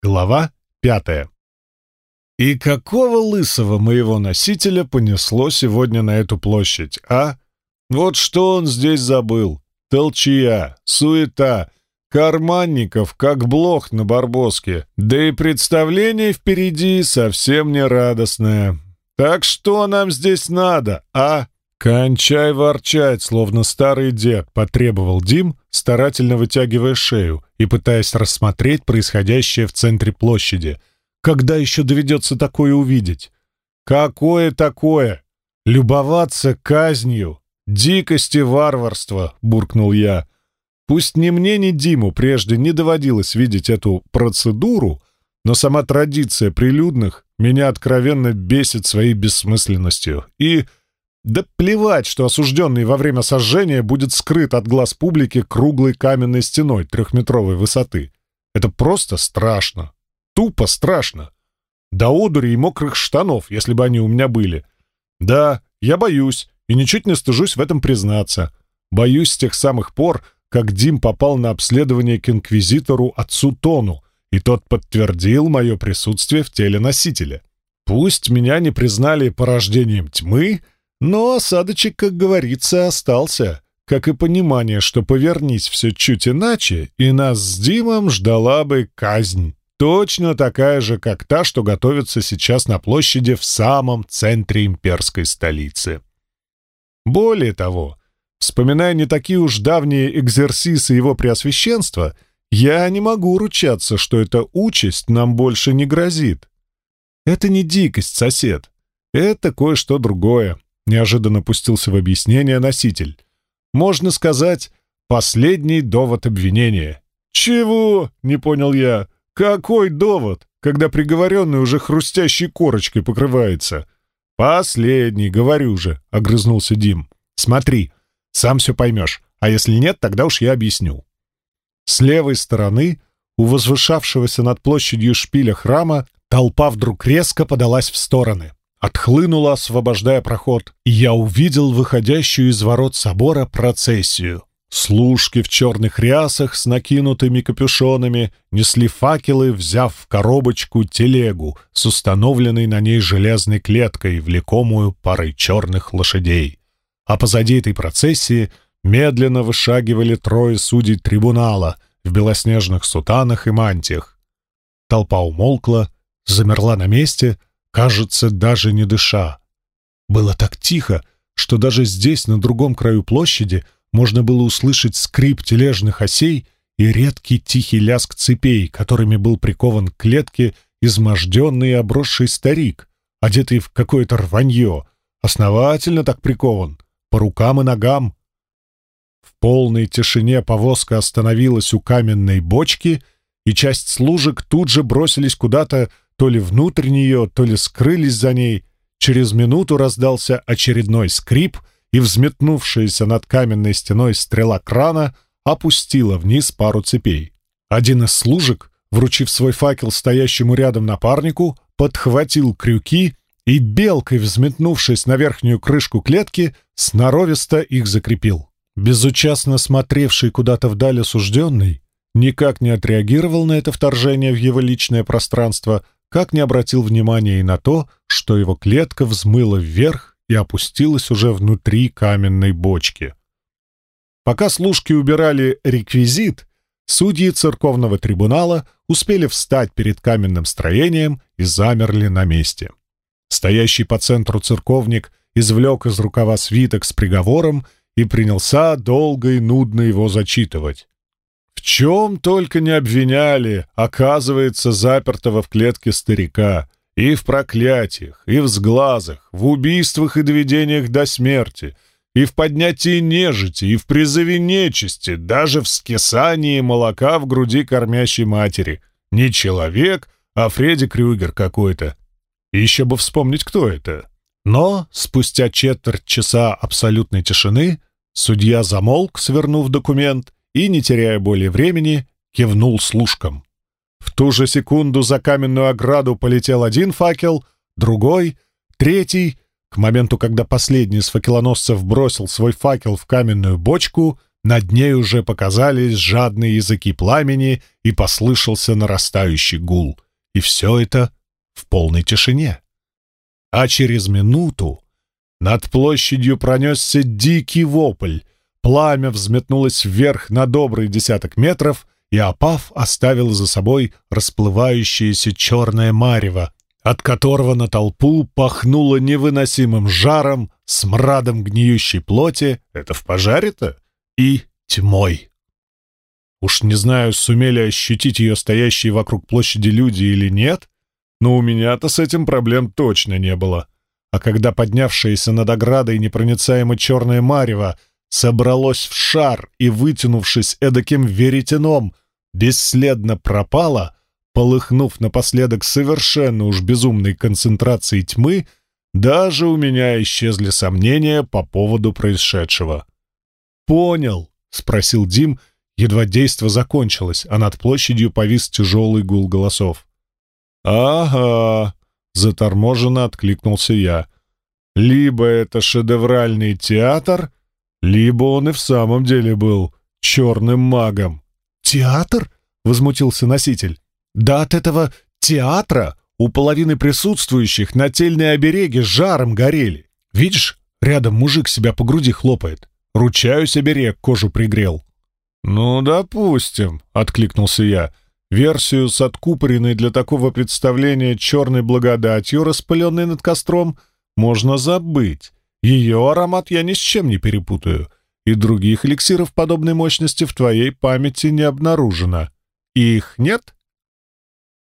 Глава пятая. И какого лысого моего носителя понесло сегодня на эту площадь, а? Вот что он здесь забыл? Толчья, суета, карманников, как блох на барбоске. Да и представление впереди совсем не радостное. Так что нам здесь надо, а? «Кончай ворчать, словно старый дед», — потребовал Дим, старательно вытягивая шею и пытаясь рассмотреть происходящее в центре площади. «Когда еще доведется такое увидеть?» «Какое такое? Любоваться казнью? Дикости варварства!» — буркнул я. Пусть ни мне, ни Диму прежде не доводилось видеть эту процедуру, но сама традиция прилюдных меня откровенно бесит своей бессмысленностью и да плевать, что осужденный во время сожжения будет скрыт от глаз публики круглой каменной стеной трехметровой высоты. Это просто страшно. Тупо страшно. До одури и мокрых штанов, если бы они у меня были. Да, я боюсь, и ничуть не стыжусь в этом признаться. Боюсь с тех самых пор, как Дим попал на обследование к инквизитору отцу Тону, и тот подтвердил мое присутствие в теле носителя. Пусть меня не признали порождением тьмы, но осадочек, как говорится, остался, как и понимание, что повернись все чуть иначе, и нас с Димом ждала бы казнь. Точно такая же, как та, что готовится сейчас на площади в самом центре имперской столицы. Более того, вспоминая не такие уж давние экзерсисы его преосвященства, я не могу ручаться, что эта участь нам больше не грозит. Это не дикость, сосед. Это кое-что другое. Неожиданно пустился в объяснение носитель. Можно сказать, последний довод обвинения. «Чего?» — не понял я. «Какой довод, когда приговоренный уже хрустящей корочкой покрывается?» «Последний, говорю же», — огрызнулся Дим. «Смотри, сам все поймешь, а если нет, тогда уж я объясню». С левой стороны, у возвышавшегося над площадью шпиля храма, толпа вдруг резко подалась в стороны отхлынула, освобождая проход, и я увидел выходящую из ворот собора процессию. Служки в черных рясах с накинутыми капюшонами несли факелы, взяв в коробочку телегу с установленной на ней железной клеткой, влекомую парой черных лошадей. А позади этой процессии медленно вышагивали трое судей трибунала в белоснежных сутанах и мантиях. Толпа умолкла, замерла на месте — кажется, даже не дыша. Было так тихо, что даже здесь, на другом краю площади, можно было услышать скрип тележных осей и редкий тихий лязг цепей, которыми был прикован к клетке изможденный и обросший старик, одетый в какое-то рванье, основательно так прикован, по рукам и ногам. В полной тишине повозка остановилась у каменной бочки, и часть служек тут же бросились куда-то то ли внутрь нее, то ли скрылись за ней. Через минуту раздался очередной скрип, и взметнувшаяся над каменной стеной стрела крана опустила вниз пару цепей. Один из служек, вручив свой факел стоящему рядом напарнику, подхватил крюки и белкой, взметнувшись на верхнюю крышку клетки, сноровисто их закрепил. Безучастно смотревший куда-то вдаль осужденный никак не отреагировал на это вторжение в его личное пространство — как не обратил внимания и на то, что его клетка взмыла вверх и опустилась уже внутри каменной бочки. Пока служки убирали реквизит, судьи церковного трибунала успели встать перед каменным строением и замерли на месте. Стоящий по центру церковник извлек из рукава свиток с приговором и принялся долго и нудно его зачитывать. В чем только не обвиняли, оказывается, запертого в клетке старика. И в проклятиях, и в сглазах, в убийствах и доведениях до смерти, и в поднятии нежити, и в призыве нечисти, даже в скисании молока в груди кормящей матери. Не человек, а Фредди Крюгер какой-то. Еще бы вспомнить, кто это. Но спустя четверть часа абсолютной тишины судья замолк, свернув документ, и, не теряя более времени, кивнул служкам. В ту же секунду за каменную ограду полетел один факел, другой, третий. К моменту, когда последний из факелоносцев бросил свой факел в каменную бочку, над ней уже показались жадные языки пламени и послышался нарастающий гул. И все это в полной тишине. А через минуту над площадью пронесся дикий вопль. Пламя взметнулось вверх на добрый десяток метров, и опав оставил за собой расплывающееся черное марево, от которого на толпу пахнуло невыносимым жаром, смрадом гниющей плоти, это в пожаре-то, и тьмой. Уж не знаю, сумели ощутить ее стоящие вокруг площади люди или нет, но у меня-то с этим проблем точно не было. А когда поднявшееся над оградой непроницаемо черное марево собралось в шар и, вытянувшись эдаким веретеном, бесследно пропало, полыхнув напоследок совершенно уж безумной концентрацией тьмы, даже у меня исчезли сомнения по поводу происшедшего. «Понял», — спросил Дим, едва действо закончилось, а над площадью повис тяжелый гул голосов. «Ага», — заторможенно откликнулся я. «Либо это шедевральный театр, либо он и в самом деле был черным магом». «Театр?» — возмутился носитель. «Да от этого театра у половины присутствующих нательные обереги жаром горели. Видишь, рядом мужик себя по груди хлопает. Ручаюсь, оберег кожу пригрел». «Ну, допустим», — откликнулся я. «Версию с откупоренной для такого представления черной благодатью, распыленной над костром, можно забыть. Ее аромат я ни с чем не перепутаю, и других эликсиров подобной мощности в твоей памяти не обнаружено. Их нет?»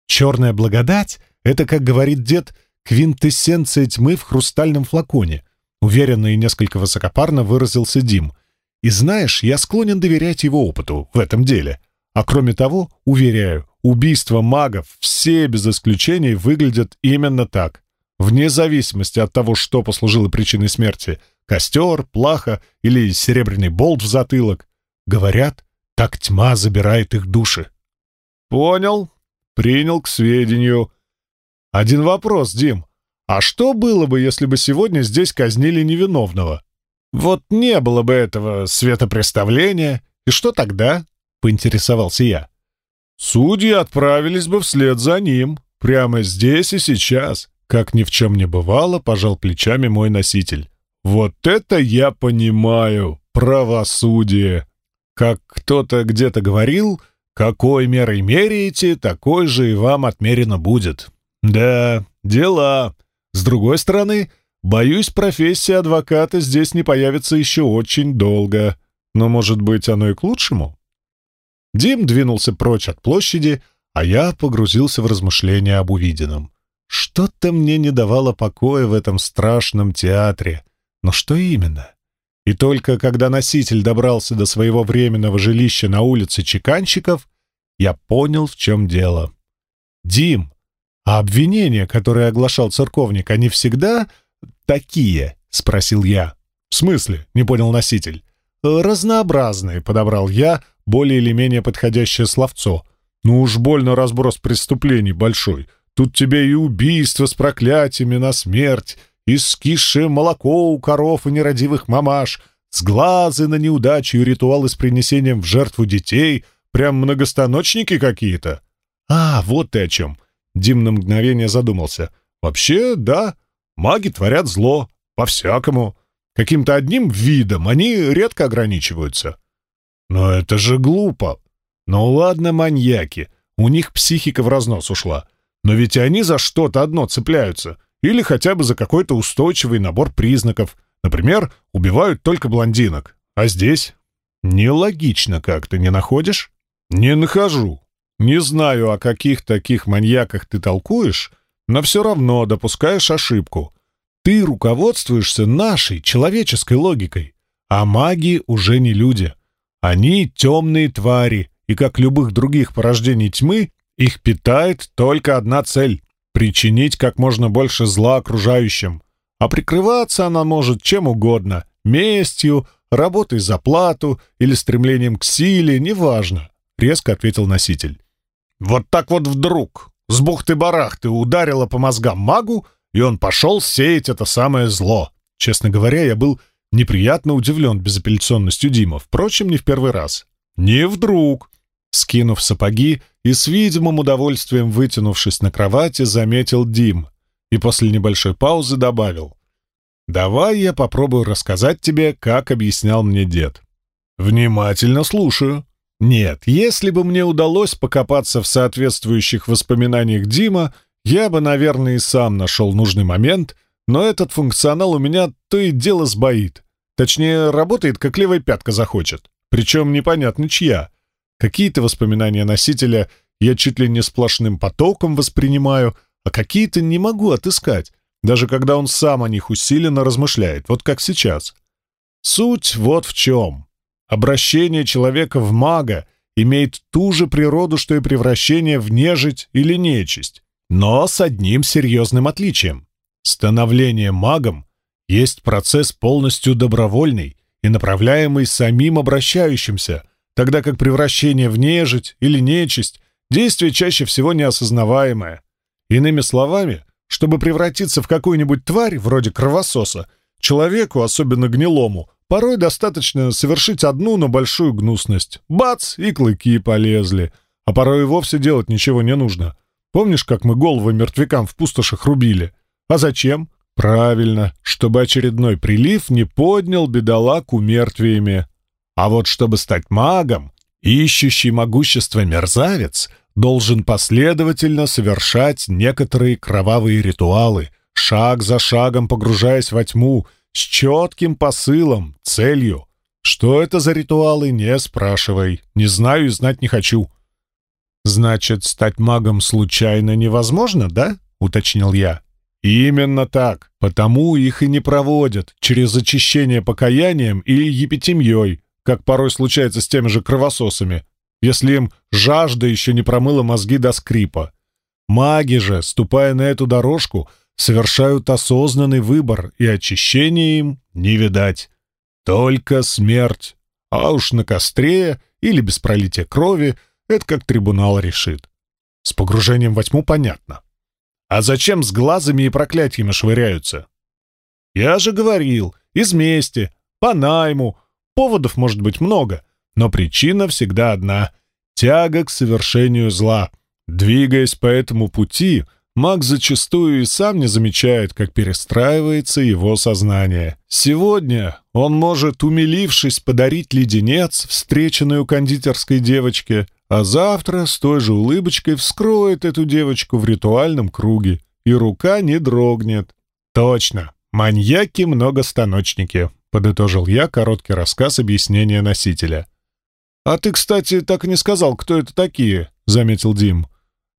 «Черная благодать — это, как говорит дед, квинтэссенция тьмы в хрустальном флаконе», уверенно и несколько высокопарно выразился Дим — и знаешь, я склонен доверять его опыту в этом деле. А кроме того, уверяю, убийства магов все без исключений выглядят именно так. Вне зависимости от того, что послужило причиной смерти — костер, плаха или серебряный болт в затылок. Говорят, так тьма забирает их души. Понял, принял к сведению. Один вопрос, Дим. А что было бы, если бы сегодня здесь казнили невиновного? Вот не было бы этого светопреставления, и что тогда? Поинтересовался я. Судьи отправились бы вслед за ним, прямо здесь и сейчас. Как ни в чем не бывало, пожал плечами мой носитель. Вот это я понимаю, правосудие. Как кто-то где-то говорил, какой мерой меряете, такой же и вам отмерено будет. Да, дела. С другой стороны, Боюсь, профессия адвоката здесь не появится еще очень долго. Но, может быть, оно и к лучшему? Дим двинулся прочь от площади, а я погрузился в размышления об увиденном. Что-то мне не давало покоя в этом страшном театре. Но что именно? И только когда носитель добрался до своего временного жилища на улице Чеканщиков, я понял, в чем дело. «Дим, а обвинения, которые оглашал церковник, они всегда такие?» — спросил я. «В смысле?» — не понял носитель. «Разнообразные», — подобрал я, более или менее подходящее словцо. «Ну уж больно разброс преступлений большой. Тут тебе и убийство с проклятиями на смерть, и скисшее молоко у коров и нерадивых мамаш, сглазы на неудачу и ритуалы с принесением в жертву детей, прям многостаночники какие-то». «А, вот ты о чем!» Дим на мгновение задумался. «Вообще, да, Маги творят зло, по-всякому. Каким-то одним видом они редко ограничиваются. Но это же глупо. Ну ладно, маньяки, у них психика в разнос ушла. Но ведь они за что-то одно цепляются. Или хотя бы за какой-то устойчивый набор признаков. Например, убивают только блондинок. А здесь? Нелогично как-то, не находишь? Не нахожу. Не знаю, о каких таких маньяках ты толкуешь, но все равно допускаешь ошибку. Ты руководствуешься нашей человеческой логикой, а маги уже не люди. Они темные твари, и как любых других порождений тьмы, их питает только одна цель — причинить как можно больше зла окружающим. А прикрываться она может чем угодно — местью, работой за плату или стремлением к силе, неважно, — резко ответил носитель. Вот так вот вдруг с бухты-барахты ударила по мозгам магу, и он пошел сеять это самое зло. Честно говоря, я был неприятно удивлен безапелляционностью Дима, впрочем, не в первый раз. «Не вдруг!» Скинув сапоги и с видимым удовольствием вытянувшись на кровати, заметил Дим и после небольшой паузы добавил. «Давай я попробую рассказать тебе, как объяснял мне дед». «Внимательно слушаю». «Нет, если бы мне удалось покопаться в соответствующих воспоминаниях Дима, я бы, наверное, и сам нашел нужный момент, но этот функционал у меня то и дело сбоит. Точнее, работает, как левая пятка захочет. Причем непонятно чья. Какие-то воспоминания носителя я чуть ли не сплошным потоком воспринимаю, а какие-то не могу отыскать, даже когда он сам о них усиленно размышляет, вот как сейчас. Суть вот в чем. Обращение человека в мага имеет ту же природу, что и превращение в нежить или нечисть, но с одним серьезным отличием. Становление магом есть процесс полностью добровольный и направляемый самим обращающимся, тогда как превращение в нежить или нечисть — действие чаще всего неосознаваемое. Иными словами, чтобы превратиться в какую-нибудь тварь, вроде кровососа, человеку, особенно гнилому, порой достаточно совершить одну, но большую гнусность. Бац! И клыки полезли. А порой и вовсе делать ничего не нужно. Помнишь, как мы головы мертвякам в пустошах рубили? А зачем? Правильно, чтобы очередной прилив не поднял бедолагу мертвиями. А вот чтобы стать магом, ищущий могущество мерзавец должен последовательно совершать некоторые кровавые ритуалы, шаг за шагом погружаясь во тьму, с четким посылом, целью. Что это за ритуалы, не спрашивай. Не знаю и знать не хочу. «Значит, стать магом случайно невозможно, да?» — уточнил я. Именно так. Потому их и не проводят через очищение покаянием или епитемьей, как порой случается с теми же кровососами, если им жажда еще не промыла мозги до скрипа. Маги же, ступая на эту дорожку, совершают осознанный выбор, и очищения им не видать. Только смерть. А уж на костре или без пролития крови это как трибунал решит. С погружением во тьму понятно. А зачем с глазами и проклятиями швыряются? Я же говорил, из мести, по найму. Поводов может быть много, но причина всегда одна — тяга к совершению зла. Двигаясь по этому пути, маг зачастую и сам не замечает, как перестраивается его сознание. Сегодня он может, умилившись, подарить леденец, встреченный у кондитерской девочки — а завтра с той же улыбочкой вскроет эту девочку в ритуальном круге, и рука не дрогнет. Точно, маньяки-многостаночники, подытожил я короткий рассказ объяснения носителя. «А ты, кстати, так и не сказал, кто это такие», — заметил Дим.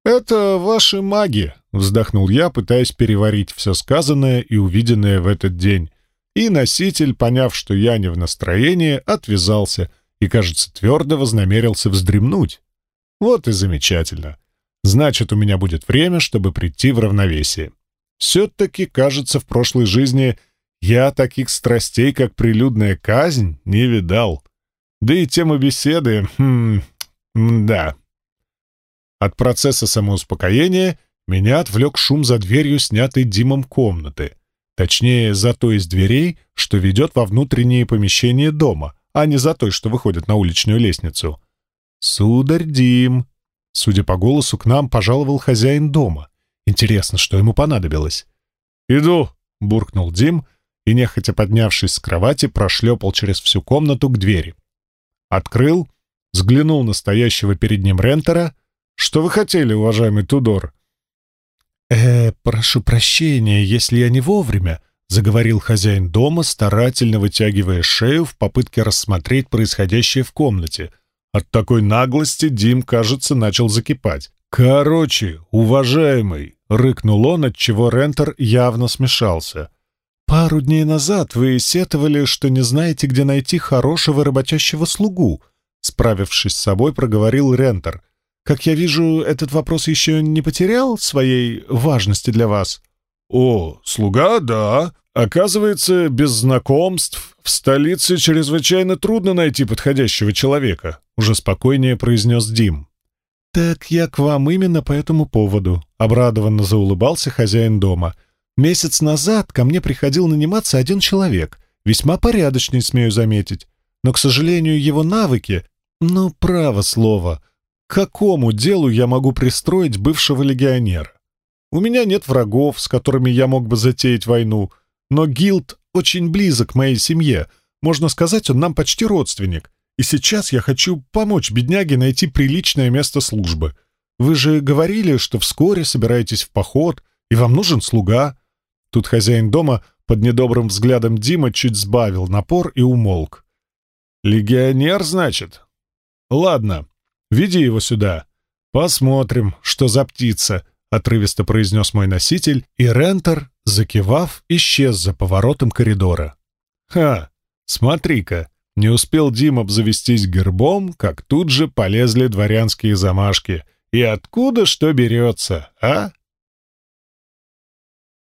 «Это ваши маги», — вздохнул я, пытаясь переварить все сказанное и увиденное в этот день. И носитель, поняв, что я не в настроении, отвязался — и, кажется, твердо вознамерился вздремнуть. Вот и замечательно. Значит, у меня будет время, чтобы прийти в равновесие. Все-таки, кажется, в прошлой жизни я таких страстей, как прилюдная казнь, не видал. Да и тема беседы... Хм... Да. От процесса самоуспокоения меня отвлек шум за дверью, снятой Димом комнаты. Точнее, за той из дверей, что ведет во внутренние помещения дома, а не за той, что выходит на уличную лестницу. «Сударь Дим!» Судя по голосу, к нам пожаловал хозяин дома. Интересно, что ему понадобилось? «Иду!» — буркнул Дим и, нехотя поднявшись с кровати, прошлепал через всю комнату к двери. Открыл, взглянул на стоящего перед ним рентера. «Что вы хотели, уважаемый Тудор?» «Э, прошу прощения, если я не вовремя», — заговорил хозяин дома, старательно вытягивая шею в попытке рассмотреть происходящее в комнате. От такой наглости Дим, кажется, начал закипать. «Короче, уважаемый!» — рыкнул он, отчего Рентер явно смешался. «Пару дней назад вы сетовали, что не знаете, где найти хорошего работящего слугу», — справившись с собой, проговорил Рентер. «Как я вижу, этот вопрос еще не потерял своей важности для вас?» «О, слуга, да. Оказывается, без знакомств в столице чрезвычайно трудно найти подходящего человека», уже спокойнее произнес Дим. «Так я к вам именно по этому поводу», — обрадованно заулыбался хозяин дома. «Месяц назад ко мне приходил наниматься один человек, Весьма порядочный, смею заметить. Но, к сожалению, его навыки... Ну, право слово. К какому делу я могу пристроить бывшего легионера? У меня нет врагов, с которыми я мог бы затеять войну, но Гилд очень близок к моей семье. Можно сказать, он нам почти родственник. И сейчас я хочу помочь бедняге найти приличное место службы. Вы же говорили, что вскоре собираетесь в поход, и вам нужен слуга. Тут хозяин дома под недобрым взглядом Дима чуть сбавил напор и умолк. «Легионер, значит? Ладно, веди его сюда. Посмотрим, что за птица», — отрывисто произнес мой носитель, и Рентер, закивав, исчез за поворотом коридора. «Ха, смотри-ка!» Не успел Дим обзавестись гербом, как тут же полезли дворянские замашки. И откуда что берется, а?